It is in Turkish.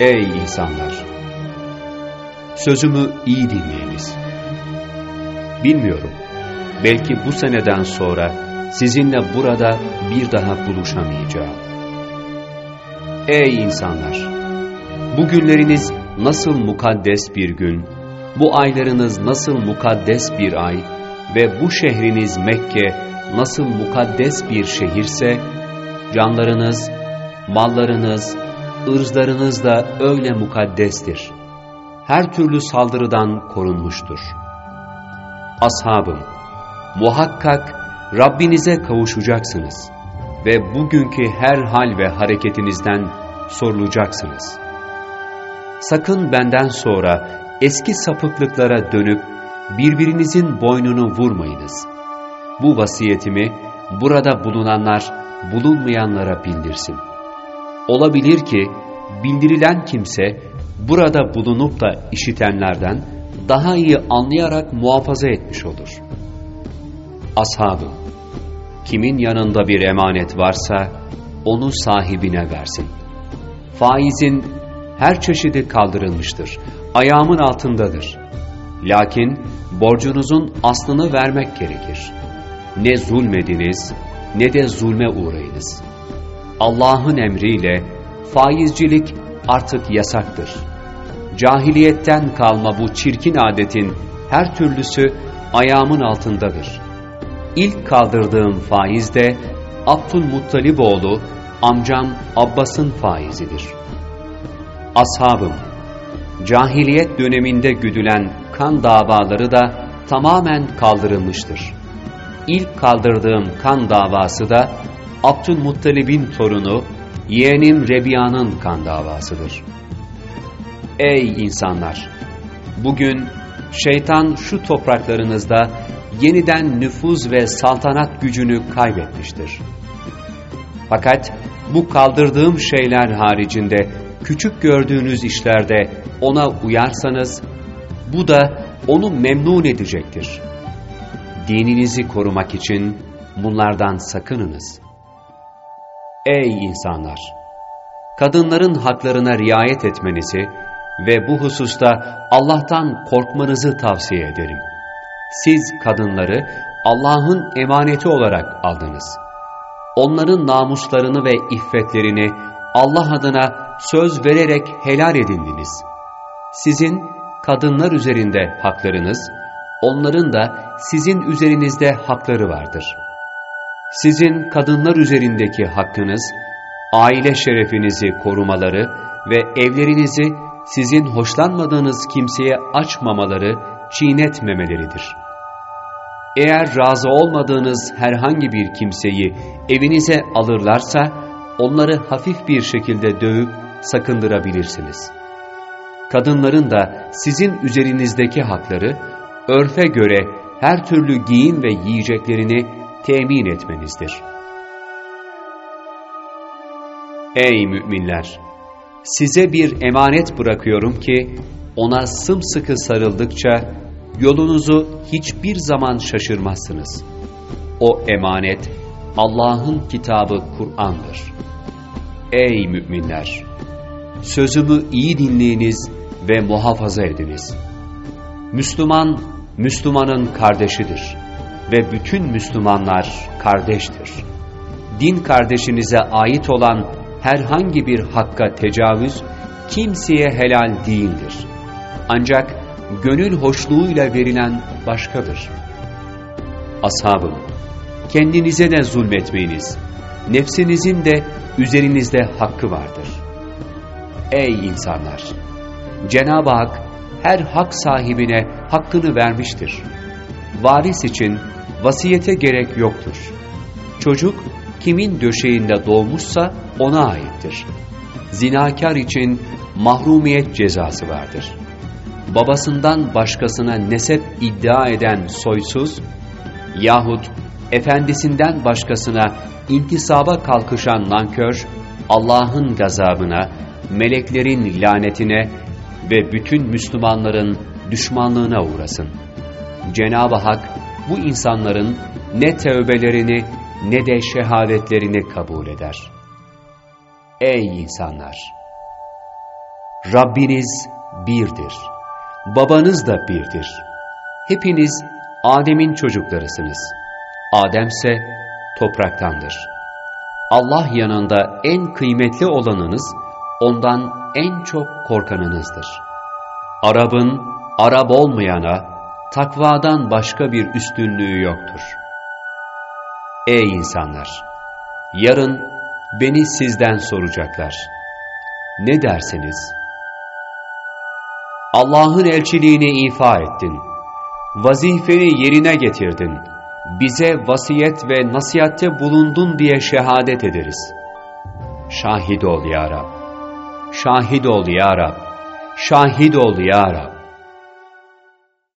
Ey insanlar! Sözümü iyi dinleyiniz. Bilmiyorum, belki bu seneden sonra sizinle burada bir daha buluşamayacağım. Ey insanlar! Bu günleriniz nasıl mukaddes bir gün, bu aylarınız nasıl mukaddes bir ay ve bu şehriniz Mekke nasıl mukaddes bir şehirse, canlarınız, mallarınız, ırzlarınız da öyle mukaddestir. Her türlü saldırıdan korunmuştur. Ashabım, muhakkak Rabbinize kavuşacaksınız ve bugünkü her hal ve hareketinizden sorulacaksınız. Sakın benden sonra eski sapıklıklara dönüp birbirinizin boynunu vurmayınız. Bu vasiyetimi burada bulunanlar bulunmayanlara bildirsin. Olabilir ki bildirilen kimse burada bulunup da işitenlerden daha iyi anlayarak muhafaza etmiş olur. Ashabım, kimin yanında bir emanet varsa onu sahibine versin. Faizin her çeşidi kaldırılmıştır, ayağımın altındadır. Lakin borcunuzun aslını vermek gerekir. Ne zulmediniz ne de zulme uğrayınız. Allah'ın emriyle faizcilik artık yasaktır. Cahiliyetten kalma bu çirkin adetin her türlüsü ayağımın altındadır. İlk kaldırdığım faiz de Abdülmuttaliboğlu amcam Abbas'ın faizidir. Ashabım, cahiliyet döneminde güdülen kan davaları da tamamen kaldırılmıştır. İlk kaldırdığım kan davası da Abdülmuttalib'in torunu yeğenim Rebiya'nın kan davasıdır. Ey insanlar! Bugün şeytan şu topraklarınızda yeniden nüfuz ve saltanat gücünü kaybetmiştir. Fakat bu kaldırdığım şeyler haricinde küçük gördüğünüz işlerde ona uyarsanız, bu da onu memnun edecektir. Dininizi korumak için bunlardan sakınınız. Ey insanlar! Kadınların haklarına riayet etmenizi ve bu hususta Allah'tan korkmanızı tavsiye ederim. Siz kadınları Allah'ın emaneti olarak aldınız. Onların namuslarını ve iffetlerini Allah adına söz vererek helal edindiniz. Sizin kadınlar üzerinde haklarınız, onların da sizin üzerinizde hakları vardır. Sizin kadınlar üzerindeki hakkınız, aile şerefinizi korumaları ve evlerinizi sizin hoşlanmadığınız kimseye açmamaları, çiğnetmemeleridir. Eğer razı olmadığınız herhangi bir kimseyi evinize alırlarsa, onları hafif bir şekilde dövüp sakındırabilirsiniz. Kadınların da sizin üzerinizdeki hakları, örfe göre her türlü giyim ve yiyeceklerini temin etmenizdir. Ey müminler! Size bir emanet bırakıyorum ki, ona sımsıkı sarıldıkça, yolunuzu hiçbir zaman şaşırmazsınız. O emanet, Allah'ın kitabı Kur'an'dır. Ey müminler! Sözümü iyi dinleyiniz ve muhafaza ediniz. Müslüman, Müslümanın kardeşidir ve bütün Müslümanlar kardeştir. Din kardeşinize ait olan herhangi bir hakka tecavüz kimseye helal değildir. Ancak gönül hoşluğuyla verilen başkadır. Ashabım, kendinize de zulmetmeyiniz. Nefsinizin de üzerinizde hakkı vardır. Ey insanlar! Cenab-ı Hak her hak sahibine hakkını vermiştir. Varis için vasiyete gerek yoktur. Çocuk kimin döşeğinde doğmuşsa ona aittir. Zinakar için mahrumiyet cezası vardır. Babasından başkasına nesep iddia eden soysuz yahut efendisinden başkasına intisaba kalkışan nankör, Allah'ın gazabına, meleklerin lanetine ve bütün Müslümanların düşmanlığına uğrasın. Cenab-ı Hak bu insanların ne tevbelerini ne de şehadetlerini kabul eder. Ey insanlar! Rabbiniz birdir. Babanız da birdir. Hepiniz Adem'in çocuklarısınız. Ademse topraktandır. Allah yanında en kıymetli olanınız, ondan en çok korkanınızdır. Arap'ın Arap olmayana takvadan başka bir üstünlüğü yoktur. Ey insanlar! Yarın beni sizden soracaklar. Ne dersiniz? Allah'ın elçiliğini ifa ettin. Vazifeni yerine getirdin. Bize vasiyet ve nasihatte bulundun diye şehadet ederiz. Şahit ol ya Rab. Şahit ol ya Rab. Şahit ol ya Rab.